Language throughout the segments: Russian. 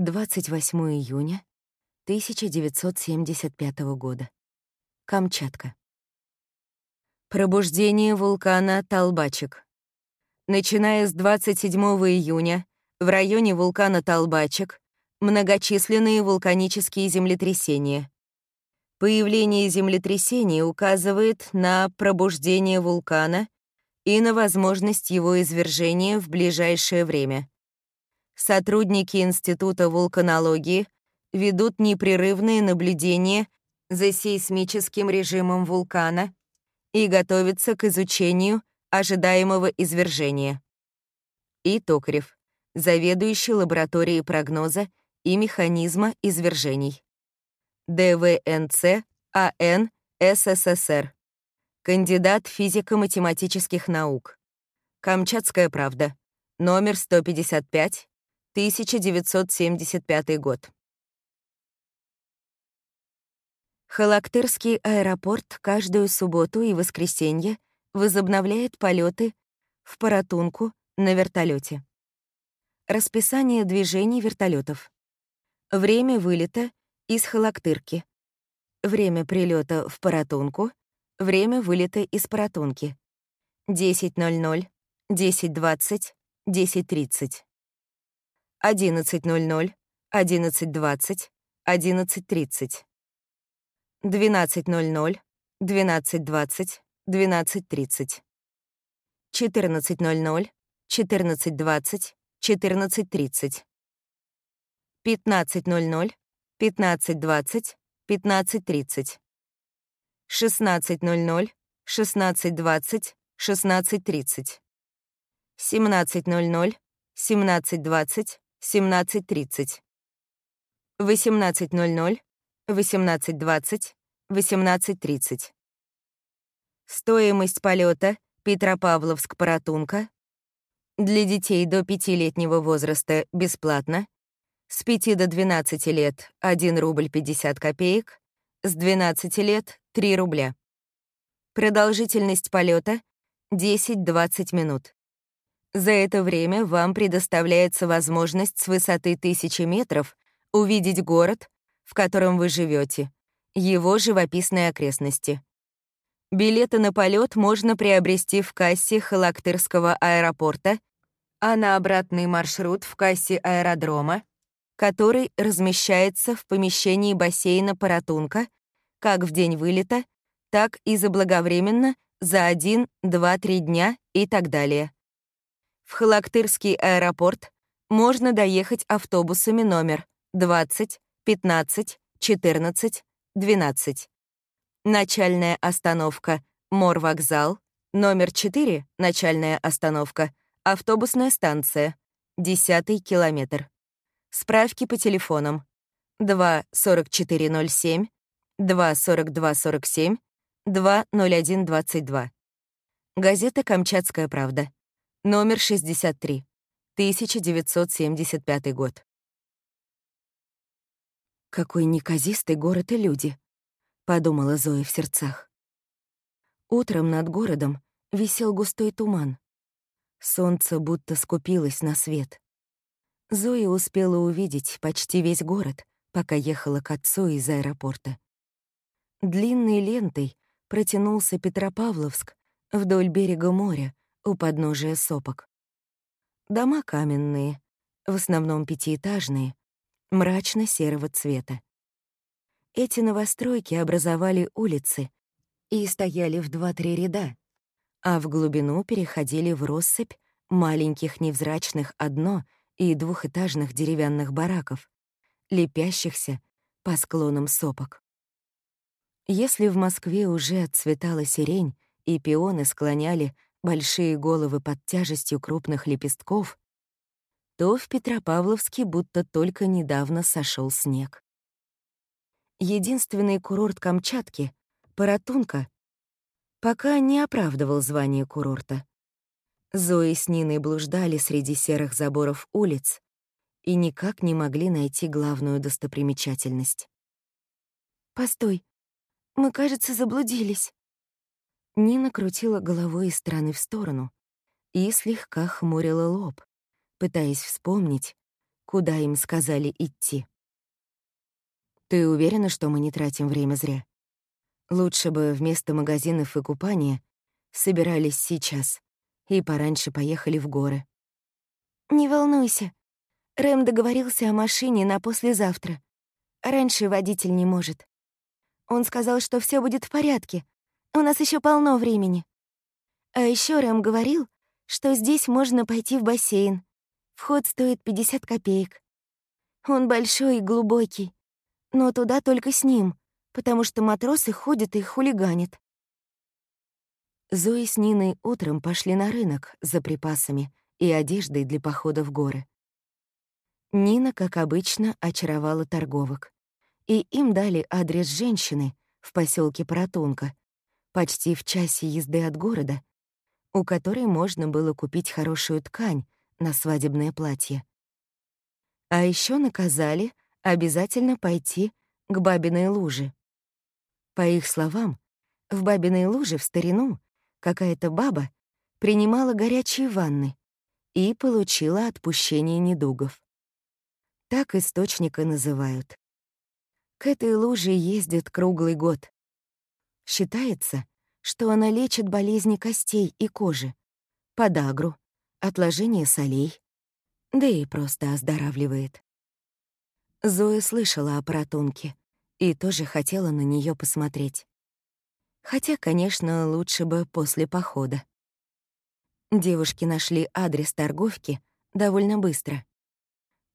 28 июня 1975 года. Камчатка. Пробуждение вулкана Талбачек. Начиная с 27 июня в районе вулкана Талбачек многочисленные вулканические землетрясения. Появление землетрясений указывает на пробуждение вулкана и на возможность его извержения в ближайшее время. Сотрудники Института вулканологии ведут непрерывные наблюдения за сейсмическим режимом вулкана и готовятся к изучению ожидаемого извержения. И Токарев, заведующий лабораторией прогноза и механизма извержений. ДВНЦ АН СССР. Кандидат физико-математических наук. Камчатская правда. Номер 155, 1975 год. Халактырский аэропорт каждую субботу и воскресенье возобновляет полеты в Паратунку на вертолете. Расписание движений вертолетов. Время вылета из Халактырки. Время прилета в Паратунку. Время вылета из Паратунки. 10.00, 10.20, 10.30. 11.00, 11.20, 11.30. 12.00, 12.20, 12.30. 14.00, 14.20, 14.30. 15.00, 15.20, 15.30. 16.00, 16.20, 16.30. 17.00, 17.20, 17.30. 18.00, 18.20, 18.30. Стоимость полета Петропавловск-Паратунка для детей до 5-летнего возраста бесплатно, с 5 до 12 лет — 1 рубль 50 копеек, с 12 лет — 3 рубля. Продолжительность полета 10-20 минут. За это время вам предоставляется возможность с высоты 1000 метров увидеть город, в котором вы живете, его живописные окрестности. Билеты на полет можно приобрести в кассе Халактырского аэропорта, а на обратный маршрут в кассе аэродрома, который размещается в помещении бассейна Паратунка, как в день вылета, так и заблаговременно за 1, 2, 3 дня и так далее. В Халактырский аэропорт можно доехать автобусами номер 20, 15, 14, 12. Начальная остановка Морвокзал, номер 4, начальная остановка, автобусная станция, 10 километр. Справки по телефонам 24407, 24247, 20122. Газета «Камчатская правда», номер 63, 1975 год. «Какой неказистый город и люди», — подумала Зоя в сердцах. Утром над городом висел густой туман. Солнце будто скупилось на свет. Зоя успела увидеть почти весь город, пока ехала к отцу из аэропорта. Длинной лентой протянулся Петропавловск вдоль берега моря у подножия сопок. Дома каменные, в основном пятиэтажные, мрачно-серого цвета. Эти новостройки образовали улицы и стояли в два-три ряда, а в глубину переходили в россыпь маленьких невзрачных одно- и двухэтажных деревянных бараков, лепящихся по склонам сопок. Если в Москве уже отцветала сирень и пионы склоняли большие головы под тяжестью крупных лепестков, то в Петропавловске будто только недавно сошел снег. Единственный курорт Камчатки, Паратунка, пока не оправдывал звание курорта. Зои с Ниной блуждали среди серых заборов улиц и никак не могли найти главную достопримечательность. «Постой, мы, кажется, заблудились». Нина крутила головой из стороны в сторону и слегка хмурила лоб, пытаясь вспомнить, куда им сказали идти. «Ты уверена, что мы не тратим время зря? Лучше бы вместо магазинов и купания собирались сейчас и пораньше поехали в горы». «Не волнуйся. Рэм договорился о машине на послезавтра. Раньше водитель не может. Он сказал, что все будет в порядке. У нас еще полно времени. А еще Рэм говорил, что здесь можно пойти в бассейн. Вход стоит 50 копеек. Он большой и глубокий, но туда только с ним, потому что матросы ходят и хулиганят. Зои с Ниной утром пошли на рынок за припасами и одеждой для похода в горы. Нина, как обычно, очаровала торговок, и им дали адрес женщины в поселке Паратунка, почти в часе езды от города, у которой можно было купить хорошую ткань на свадебное платье. А еще наказали обязательно пойти к бабиной луже. По их словам, в бабиной луже в старину какая-то баба принимала горячие ванны и получила отпущение недугов. Так источника называют. К этой луже ездят круглый год. Считается, что она лечит болезни костей и кожи, подагру, отложение солей, да и просто оздоравливает. Зоя слышала о протунке и тоже хотела на нее посмотреть. Хотя, конечно, лучше бы после похода. Девушки нашли адрес торговки довольно быстро.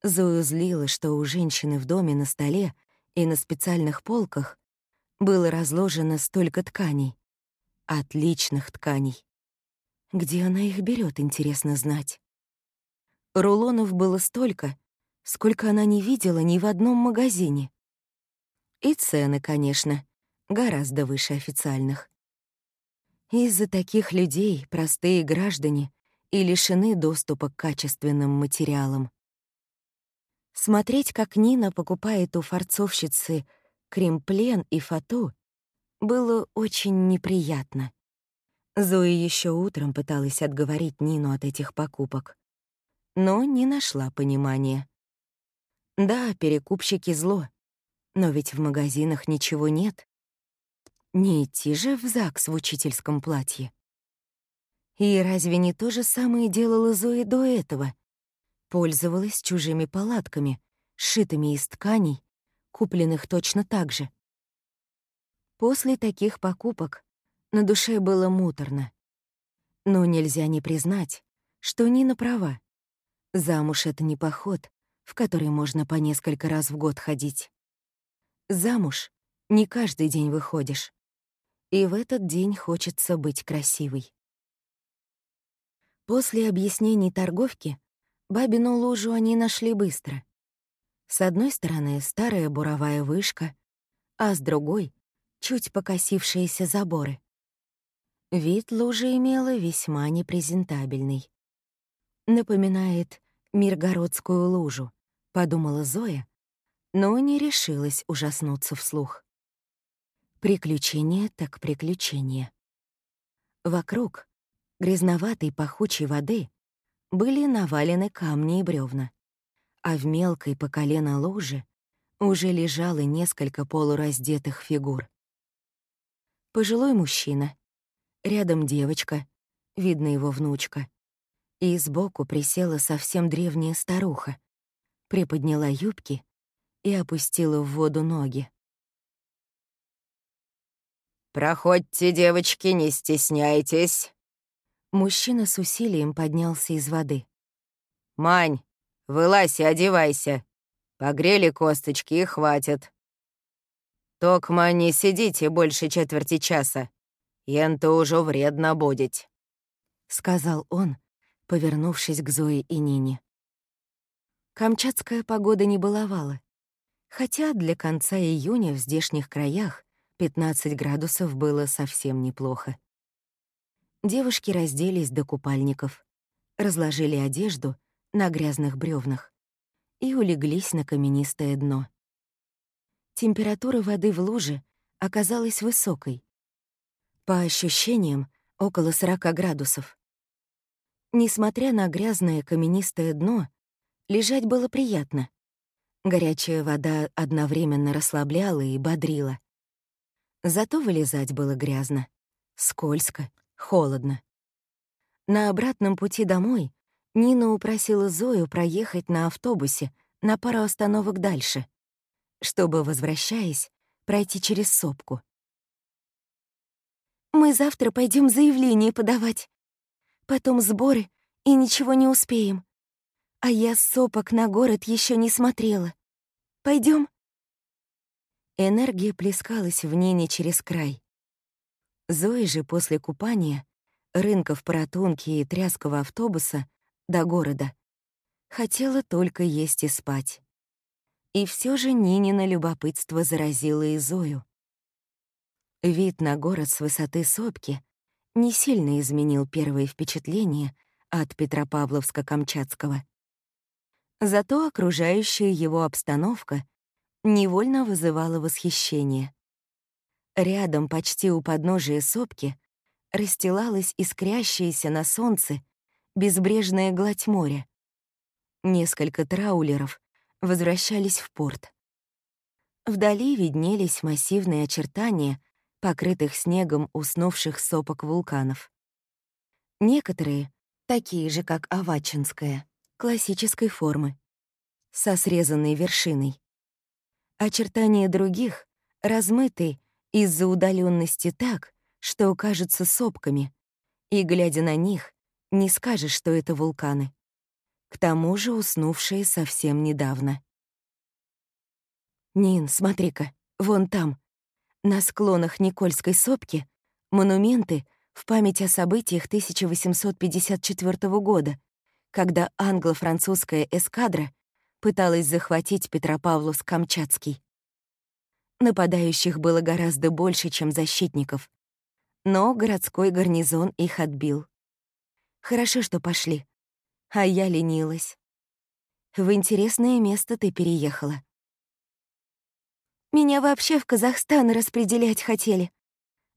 Зою злило, что у женщины в доме на столе и на специальных полках было разложено столько тканей. Отличных тканей. Где она их берет, интересно знать. Рулонов было столько, сколько она не видела ни в одном магазине. И цены, конечно, гораздо выше официальных. Из-за таких людей простые граждане и лишены доступа к качественным материалам. Смотреть, как Нина покупает у фарцовщицы кремплен и фату, было очень неприятно. Зоя еще утром пыталась отговорить Нину от этих покупок, но не нашла понимания. Да, перекупщики зло, но ведь в магазинах ничего нет. Не идти же в ЗАГС в учительском платье. И разве не то же самое делала Зоя до этого? Пользовалась чужими палатками, сшитыми из тканей, купленных точно так же. После таких покупок на душе было муторно. Но нельзя не признать, что Нина права. Замуж — это не поход, в который можно по несколько раз в год ходить. Замуж не каждый день выходишь. И в этот день хочется быть красивой. После объяснений торговки бабину лужу они нашли быстро. С одной стороны старая буровая вышка, а с другой — чуть покосившиеся заборы. Вид лужи имела весьма непрезентабельный. Напоминает Миргородскую лужу, подумала Зоя, но не решилась ужаснуться вслух. Приключение так приключение. Вокруг грязноватой пахучей воды были навалены камни и бревна, а в мелкой по колено луже уже лежало несколько полураздетых фигур. Пожилой мужчина, Рядом девочка, видно его внучка. И сбоку присела совсем древняя старуха, приподняла юбки и опустила в воду ноги. «Проходьте, девочки, не стесняйтесь!» Мужчина с усилием поднялся из воды. «Мань, вылазь и одевайся. Погрели косточки и хватит. Токма, не сидите больше четверти часа. Ента уже вредно будет», — сказал он, повернувшись к Зое и Нине. Камчатская погода не баловала, хотя для конца июня в здешних краях 15 градусов было совсем неплохо. Девушки разделись до купальников, разложили одежду на грязных бревнах и улеглись на каменистое дно. Температура воды в луже оказалась высокой, по ощущениям, около 40 градусов. Несмотря на грязное каменистое дно, Лежать было приятно. Горячая вода одновременно расслабляла и бодрила. Зато вылезать было грязно, скользко, холодно. На обратном пути домой Нина упросила Зою проехать на автобусе на пару остановок дальше, чтобы, возвращаясь, пройти через сопку. «Мы завтра пойдем заявление подавать. Потом сборы, и ничего не успеем. А я сопок на город еще не смотрела. Пойдем? Энергия плескалась в Нине через край. Зои же после купания, рынков паратунки и тряского автобуса до города хотела только есть и спать. И все же Нинина любопытство заразило и Зою. Вид на город с высоты сопки не сильно изменил первые впечатления от Петропавловска-Камчатского. Зато окружающая его обстановка невольно вызывала восхищение. Рядом, почти у подножия сопки, расстилалась искрящаяся на солнце безбрежная гладь моря. Несколько траулеров возвращались в порт. Вдали виднелись массивные очертания покрытых снегом уснувших сопок вулканов. Некоторые, такие же, как Авачинская, классической формы, со срезанной вершиной. Очертания других размыты из-за удаленности так, что кажутся сопками, и, глядя на них, не скажешь, что это вулканы. К тому же уснувшие совсем недавно. «Нин, смотри-ка, вон там», на склонах Никольской сопки монументы в память о событиях 1854 года, когда англо-французская эскадра пыталась захватить Петропавловск-Камчатский. Нападающих было гораздо больше, чем защитников, но городской гарнизон их отбил. Хорошо, что пошли, а я ленилась. В интересное место ты переехала. Меня вообще в Казахстан распределять хотели.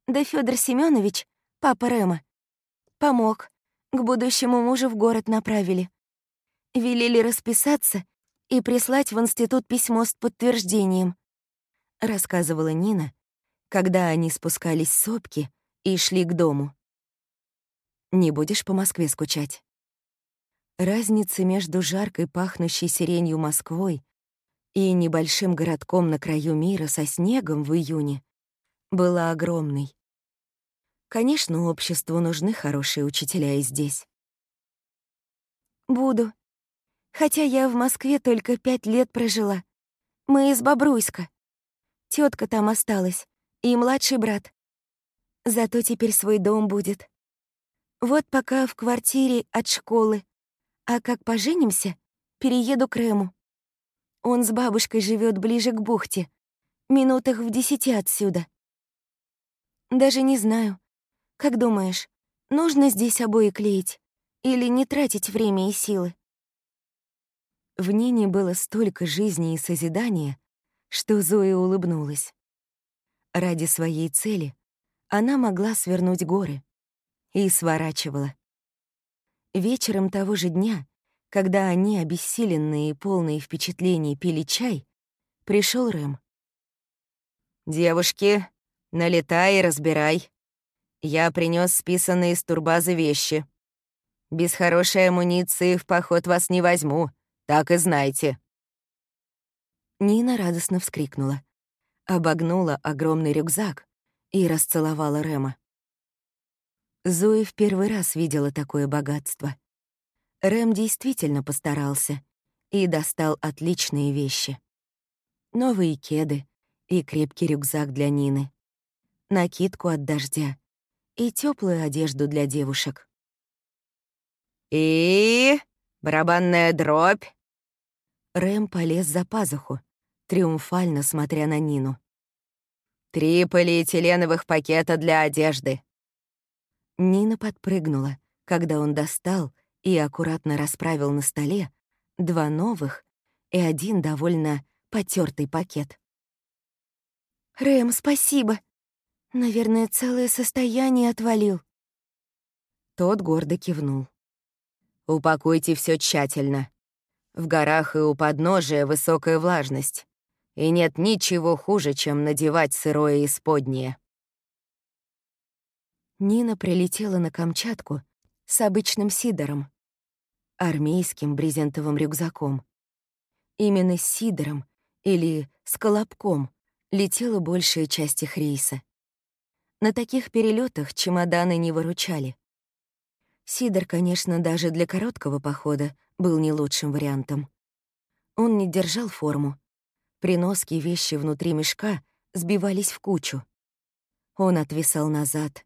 Да Федор Семенович, папа Рема, помог. К будущему мужу в город направили. Велели расписаться и прислать в институт письмо с подтверждением. Рассказывала Нина, когда они спускались с сопки и шли к дому. Не будешь по Москве скучать? Разница между жаркой, пахнущей сиренью Москвой и небольшим городком на краю мира со снегом в июне была огромной. Конечно, обществу нужны хорошие учителя и здесь. Буду. Хотя я в Москве только пять лет прожила. Мы из Бобруйска. Тетка там осталась, и младший брат. Зато теперь свой дом будет. Вот пока в квартире от школы. А как поженимся, перееду к Рэму. Он с бабушкой живет ближе к бухте, минутах в десяти отсюда. Даже не знаю. Как думаешь, нужно здесь обои клеить или не тратить время и силы? В Нине было столько жизни и созидания, что Зоя улыбнулась. Ради своей цели она могла свернуть горы и сворачивала. Вечером того же дня когда они, обессиленные и полные впечатлений, пили чай, пришел Рэм. «Девушки, налетай и разбирай. Я принес списанные с турбазы вещи. Без хорошей амуниции в поход вас не возьму, так и знайте». Нина радостно вскрикнула, обогнула огромный рюкзак и расцеловала Рема. Зои в первый раз видела такое богатство — Рэм действительно постарался и достал отличные вещи. Новые кеды и крепкий рюкзак для Нины, накидку от дождя и теплую одежду для девушек. «И... барабанная дробь!» Рэм полез за пазуху, триумфально смотря на Нину. «Три полиэтиленовых пакета для одежды». Нина подпрыгнула, когда он достал и аккуратно расправил на столе два новых и один довольно потертый пакет. «Рэм, спасибо. Наверное, целое состояние отвалил». Тот гордо кивнул. «Упакуйте все тщательно. В горах и у подножия высокая влажность. И нет ничего хуже, чем надевать сырое исподнее. Нина прилетела на Камчатку с обычным сидором, армейским брезентовым рюкзаком. Именно с сидором или с колобком летела большая часть их рейса. На таких перелетах чемоданы не выручали. Сидор, конечно, даже для короткого похода был не лучшим вариантом. Он не держал форму. При носке вещи внутри мешка сбивались в кучу. Он отвисал назад,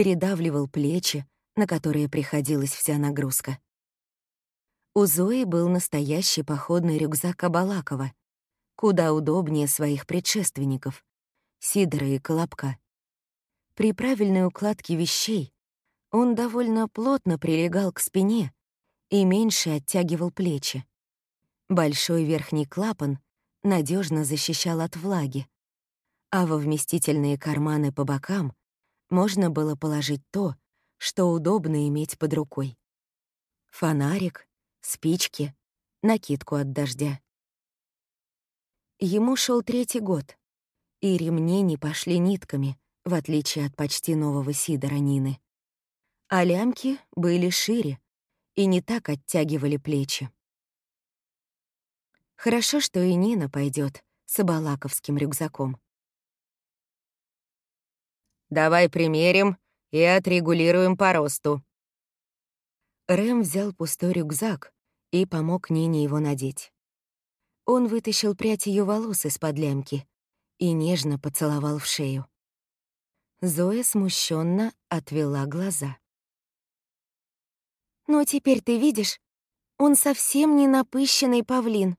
передавливал плечи, на которые приходилась вся нагрузка. У Зои был настоящий походный рюкзак Абалакова, куда удобнее своих предшественников — Сидора и Колобка. При правильной укладке вещей он довольно плотно прилегал к спине и меньше оттягивал плечи. Большой верхний клапан надежно защищал от влаги, а во вместительные карманы по бокам можно было положить то, что удобно иметь под рукой. Фонарик, спички, накидку от дождя. Ему шел третий год, и ремни не пошли нитками, в отличие от почти нового Сидора Нины. А лямки были шире и не так оттягивали плечи. Хорошо, что и Нина пойдет с абалаковским рюкзаком. «Давай примерим и отрегулируем по росту». Рэм взял пустой рюкзак и помог Нине его надеть. Он вытащил прядь ее волос из-под лямки и нежно поцеловал в шею. Зоя смущенно отвела глаза. «Ну, теперь ты видишь, он совсем не напыщенный павлин.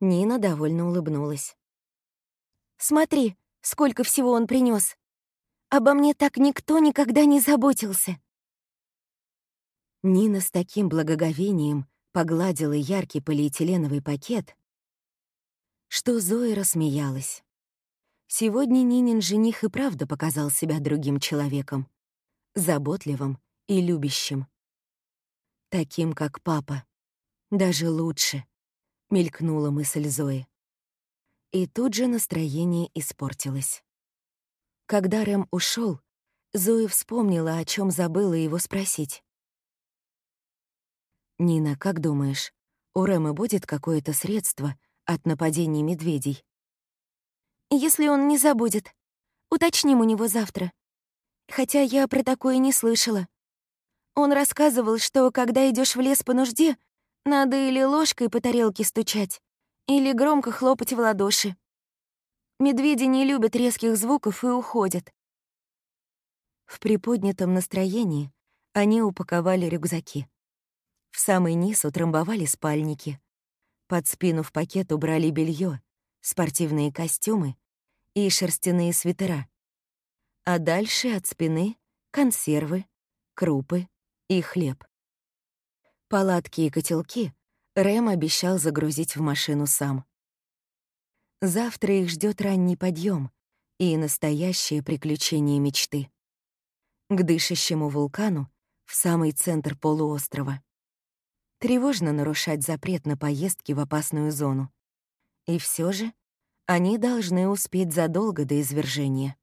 Нина довольно улыбнулась. «Смотри, сколько всего он принес. Обо мне так никто никогда не заботился». Нина с таким благоговением погладила яркий полиэтиленовый пакет, что Зоя рассмеялась. Сегодня Нинин жених и правда показал себя другим человеком, заботливым и любящим. Таким, как папа. Даже лучше мелькнула мысль Зои. И тут же настроение испортилось. Когда Рэм ушел, Зоя вспомнила, о чем забыла его спросить. «Нина, как думаешь, у Рэма будет какое-то средство от нападений медведей?» «Если он не забудет, уточним у него завтра. Хотя я про такое не слышала. Он рассказывал, что когда идешь в лес по нужде, надо или ложкой по тарелке стучать, или громко хлопать в ладоши. Медведи не любят резких звуков и уходят. В приподнятом настроении они упаковали рюкзаки. В самый низ утрамбовали спальники. Под спину в пакет убрали белье, спортивные костюмы и шерстяные свитера. А дальше от спины — консервы, крупы и хлеб. Палатки и котелки Рэм обещал загрузить в машину сам. Завтра их ждет ранний подъем и настоящее приключение мечты. К дышащему вулкану в самый центр полуострова. Тревожно нарушать запрет на поездки в опасную зону. И все же они должны успеть задолго до извержения.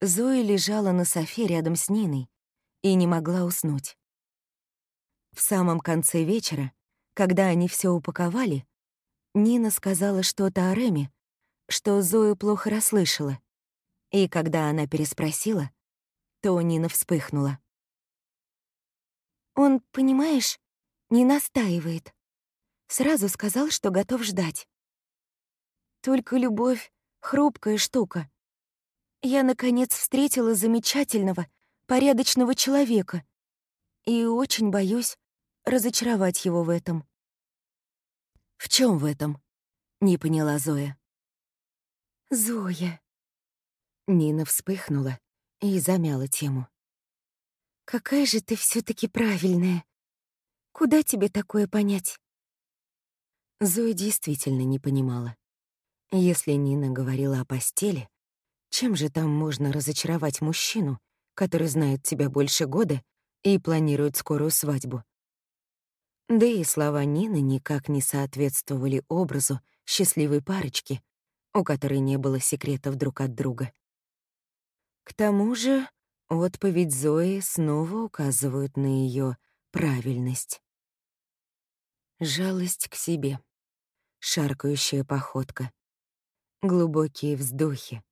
Зоя лежала на софе рядом с Ниной и не могла уснуть. В самом конце вечера, когда они все упаковали, Нина сказала что-то о Реме, что Зоя плохо расслышала. И когда она переспросила, то Нина вспыхнула. «Он, понимаешь, не настаивает. Сразу сказал, что готов ждать. Только любовь — хрупкая штука. Я, наконец, встретила замечательного, порядочного человека, и очень боюсь разочаровать его в этом. «В чем в этом?» — не поняла Зоя. «Зоя». Нина вспыхнула и замяла тему. «Какая же ты все таки правильная. Куда тебе такое понять?» Зоя действительно не понимала. Если Нина говорила о постели, чем же там можно разочаровать мужчину, который знает тебя больше года и планирует скорую свадьбу. Да и слова Нины никак не соответствовали образу счастливой парочки, у которой не было секретов друг от друга. К тому же отповедь Зои снова указывают на ее правильность. Жалость к себе, шаркающая походка, глубокие вздохи,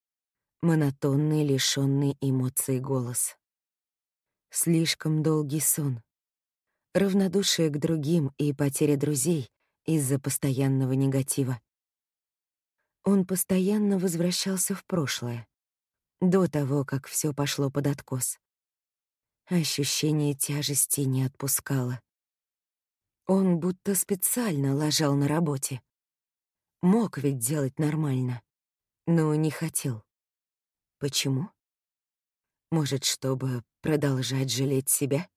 монотонный, лишённый эмоций голос. Слишком долгий сон, равнодушие к другим и потеря друзей из-за постоянного негатива. Он постоянно возвращался в прошлое, до того, как все пошло под откос. Ощущение тяжести не отпускало. Он будто специально лажал на работе. Мог ведь делать нормально, но не хотел. Почему? Может, чтобы продолжать жалеть себя?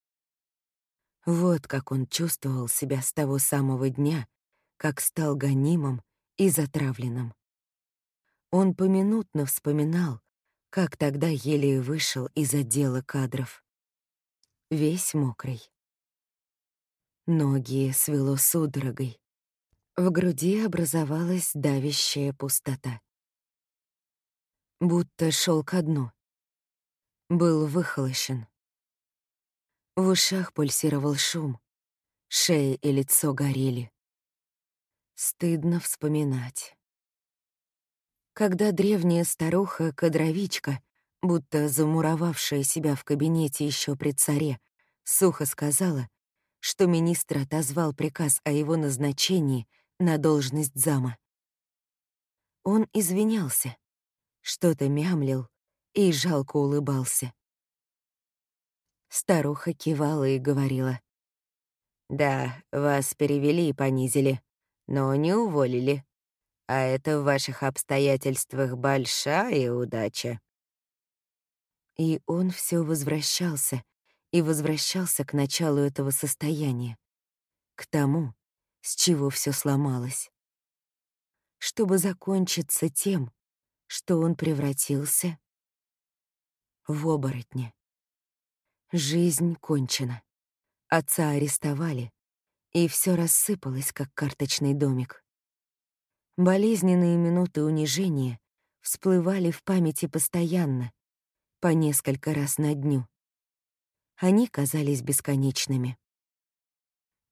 Вот как он чувствовал себя с того самого дня, как стал гонимым и затравленным. Он поминутно вспоминал, как тогда еле вышел из отдела кадров. Весь мокрый. Ноги свело судорогой. В груди образовалась давящая пустота. Будто шел ко дну. Был выхолощен. В ушах пульсировал шум. Шея и лицо горели. Стыдно вспоминать. Когда древняя старуха-кадровичка, будто замуровавшая себя в кабинете еще при царе, сухо сказала, что министр отозвал приказ о его назначении на должность зама. Он извинялся, что-то мямлил и жалко улыбался. Старуха кивала и говорила. «Да, вас перевели и понизили, но не уволили. А это в ваших обстоятельствах большая удача». И он все возвращался и возвращался к началу этого состояния, к тому, с чего все сломалось, чтобы закончиться тем, что он превратился в оборотня. Жизнь кончена. Отца арестовали, и все рассыпалось, как карточный домик. Болезненные минуты унижения всплывали в памяти постоянно, по несколько раз на дню. Они казались бесконечными.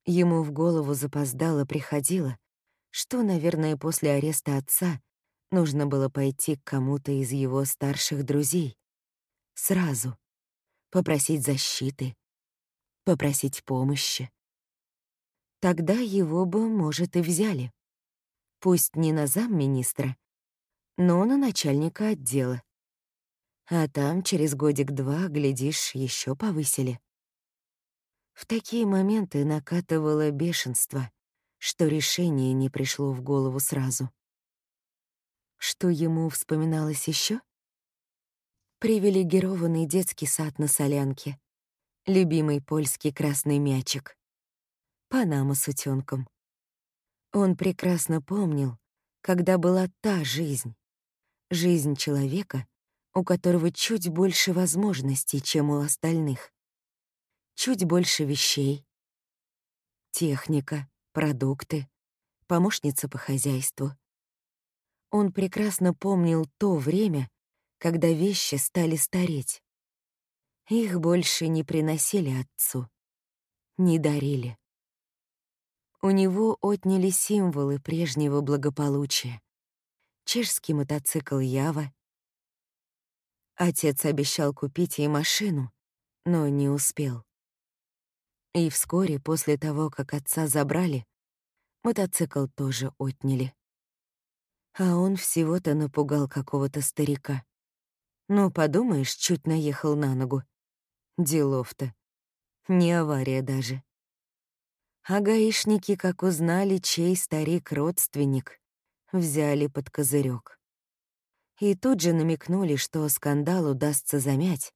Ему в голову запоздало приходило, что, наверное, после ареста отца нужно было пойти к кому-то из его старших друзей. Сразу, попросить защиты, попросить помощи. Тогда его бы, может, и взяли. Пусть не на замминистра, но на начальника отдела. А там через годик-два, глядишь, еще повысили. В такие моменты накатывало бешенство, что решение не пришло в голову сразу. Что ему вспоминалось еще? Привилегированный детский сад на Солянке, любимый польский красный мячик, Панама с утенком. Он прекрасно помнил, когда была та жизнь, жизнь человека, у которого чуть больше возможностей, чем у остальных, чуть больше вещей, техника, продукты, помощница по хозяйству. Он прекрасно помнил то время, когда вещи стали стареть. Их больше не приносили отцу, не дарили. У него отняли символы прежнего благополучия. Чешский мотоцикл Ява. Отец обещал купить ей машину, но не успел. И вскоре после того, как отца забрали, мотоцикл тоже отняли. А он всего-то напугал какого-то старика. Ну, подумаешь, чуть наехал на ногу. Делов-то. Не авария даже. А гаишники, как узнали, чей старик-родственник, взяли под козырек. И тут же намекнули, что скандал удастся замять,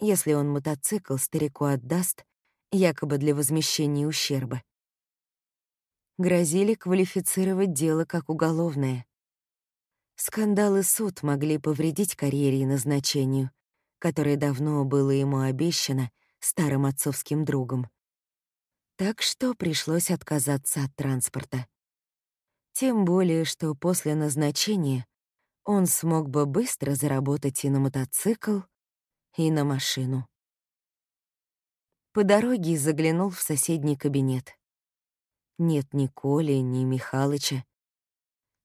если он мотоцикл старику отдаст, якобы для возмещения ущерба. Грозили квалифицировать дело как уголовное. Скандал и суд могли повредить карьере и назначению, которое давно было ему обещано старым отцовским другом. Так что пришлось отказаться от транспорта. Тем более, что после назначения он смог бы быстро заработать и на мотоцикл, и на машину. По дороге заглянул в соседний кабинет. Нет ни Коли, ни Михалыча.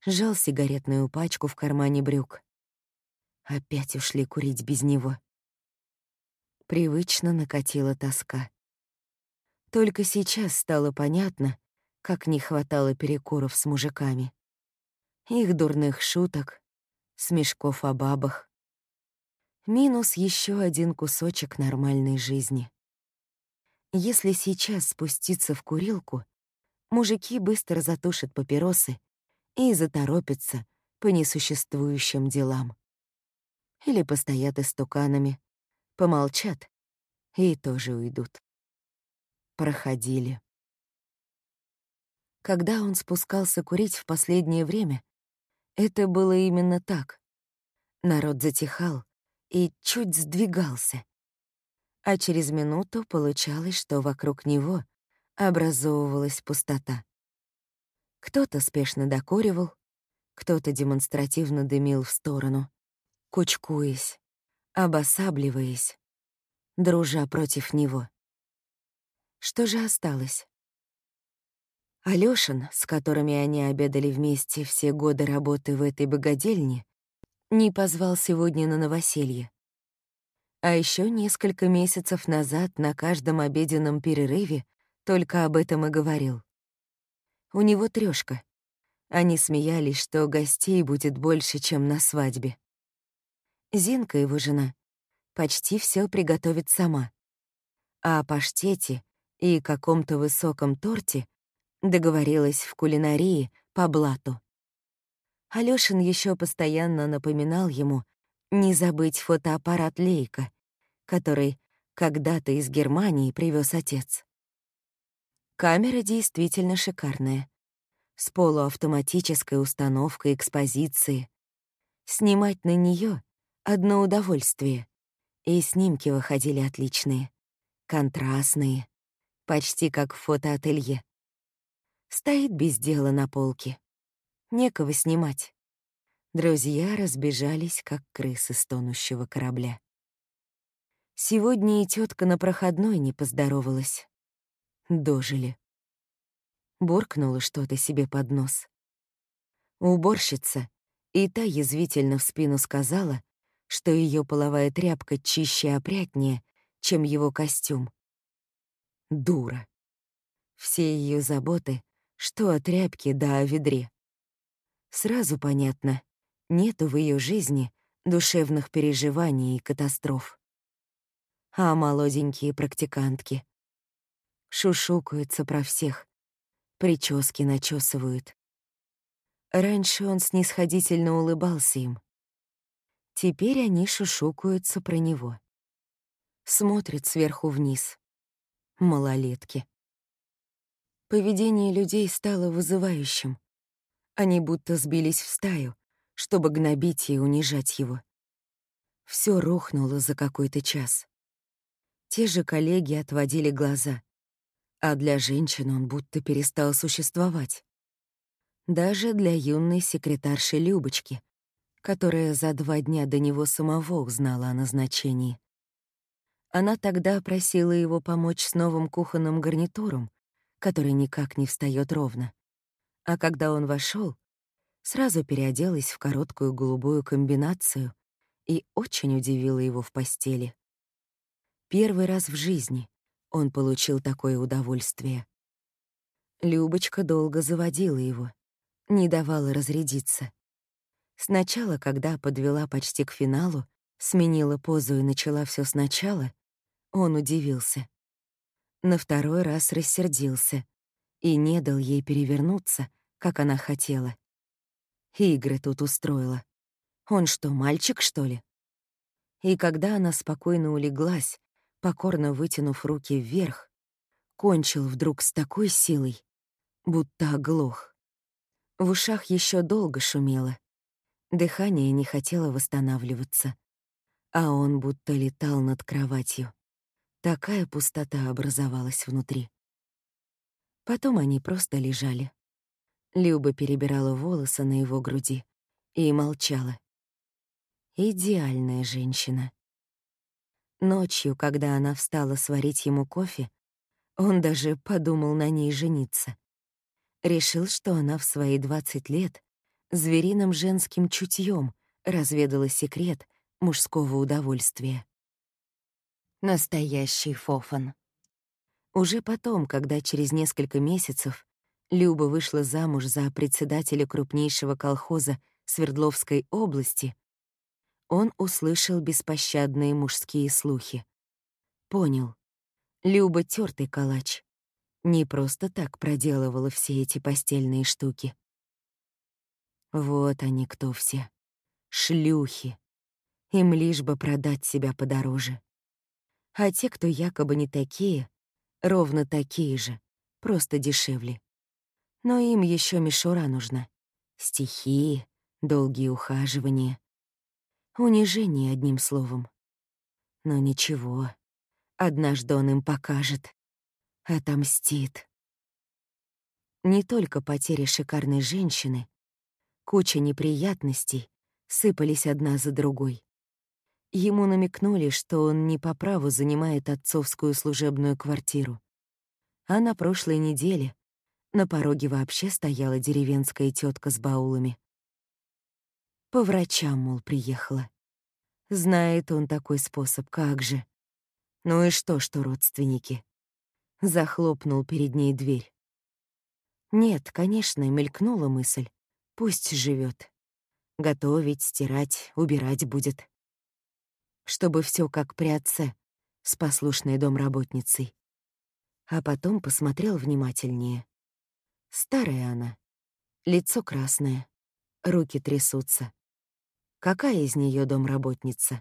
Жал сигаретную пачку в кармане брюк. Опять ушли курить без него. Привычно накатила тоска. Только сейчас стало понятно, как не хватало перекуров с мужиками. Их дурных шуток, смешков о бабах. Минус еще один кусочек нормальной жизни. Если сейчас спуститься в курилку, мужики быстро затушат папиросы и заторопятся по несуществующим делам. Или постоят истуканами, помолчат и тоже уйдут. Проходили. Когда он спускался курить в последнее время, это было именно так. Народ затихал и чуть сдвигался. А через минуту получалось, что вокруг него образовывалась пустота. Кто-то спешно докуривал, кто-то демонстративно дымил в сторону, кучкуясь, обосабливаясь, дружа против него. Что же осталось? Алёшин, с которыми они обедали вместе все годы работы в этой богадельне, не позвал сегодня на новоселье. А еще несколько месяцев назад на каждом обеденном перерыве только об этом и говорил. У него трёшка. Они смеялись, что гостей будет больше, чем на свадьбе. Зинка, его жена, почти все приготовит сама. А о паштете и каком-то высоком торте Договорилась в кулинарии по блату. Алёшин еще постоянно напоминал ему не забыть фотоаппарат Лейка, который когда-то из Германии привез отец. Камера действительно шикарная. С полуавтоматической установкой экспозиции. Снимать на нее одно удовольствие. И снимки выходили отличные. Контрастные. Почти как в фотоателье. Стоит без дела на полке. Некого снимать. Друзья разбежались, как крысы с тонущего корабля. Сегодня и тетка на проходной не поздоровалась. Дожили. Буркнула что-то себе под нос. Уборщица, и та язвительно в спину сказала, что ее половая тряпка чище и опрятнее, чем его костюм. Дура. Все ее заботы что о тряпке да о ведре. Сразу понятно, нету в ее жизни душевных переживаний и катастроф. А молоденькие практикантки шушукаются про всех, прически начесывают. Раньше он снисходительно улыбался им. Теперь они шушукаются про него. Смотрят сверху вниз. Малолетки. Поведение людей стало вызывающим. Они будто сбились в стаю, чтобы гнобить и унижать его. Все рухнуло за какой-то час. Те же коллеги отводили глаза, а для женщин он будто перестал существовать. Даже для юной секретарши Любочки, которая за два дня до него самого узнала о назначении. Она тогда просила его помочь с новым кухонным гарнитуром, который никак не встает ровно. А когда он вошел, сразу переоделась в короткую голубую комбинацию и очень удивила его в постели. Первый раз в жизни он получил такое удовольствие. Любочка долго заводила его, не давала разрядиться. Сначала, когда подвела почти к финалу, сменила позу и начала все сначала, он удивился на второй раз рассердился и не дал ей перевернуться, как она хотела. Игры тут устроила. Он что, мальчик, что ли? И когда она спокойно улеглась, покорно вытянув руки вверх, кончил вдруг с такой силой, будто оглох. В ушах еще долго шумело. Дыхание не хотело восстанавливаться, а он будто летал над кроватью. Такая пустота образовалась внутри. Потом они просто лежали. Люба перебирала волосы на его груди и молчала. Идеальная женщина. Ночью, когда она встала сварить ему кофе, он даже подумал на ней жениться. Решил, что она в свои 20 лет звериным женским чутьем разведала секрет мужского удовольствия. Настоящий фофан. Уже потом, когда через несколько месяцев Люба вышла замуж за председателя крупнейшего колхоза Свердловской области, он услышал беспощадные мужские слухи. Понял. Люба тёртый калач. Не просто так проделывала все эти постельные штуки. Вот они кто все. Шлюхи. Им лишь бы продать себя подороже. А те, кто якобы не такие, ровно такие же, просто дешевле. Но им еще мишура нужна. Стихи, долгие ухаживания. Унижение, одним словом. Но ничего, однажды он им покажет. Отомстит. Не только потеря шикарной женщины, куча неприятностей сыпались одна за другой. Ему намекнули, что он не по праву занимает отцовскую служебную квартиру. А на прошлой неделе на пороге вообще стояла деревенская тетка с баулами. По врачам, мол, приехала. Знает он такой способ, как же. Ну и что, что родственники? Захлопнул перед ней дверь. Нет, конечно, мелькнула мысль. Пусть живет. Готовить, стирать, убирать будет чтобы все как при отце, с послушной домработницей. А потом посмотрел внимательнее. Старая она, лицо красное, руки трясутся. Какая из нее домработница?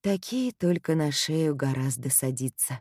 Такие только на шею гораздо садиться.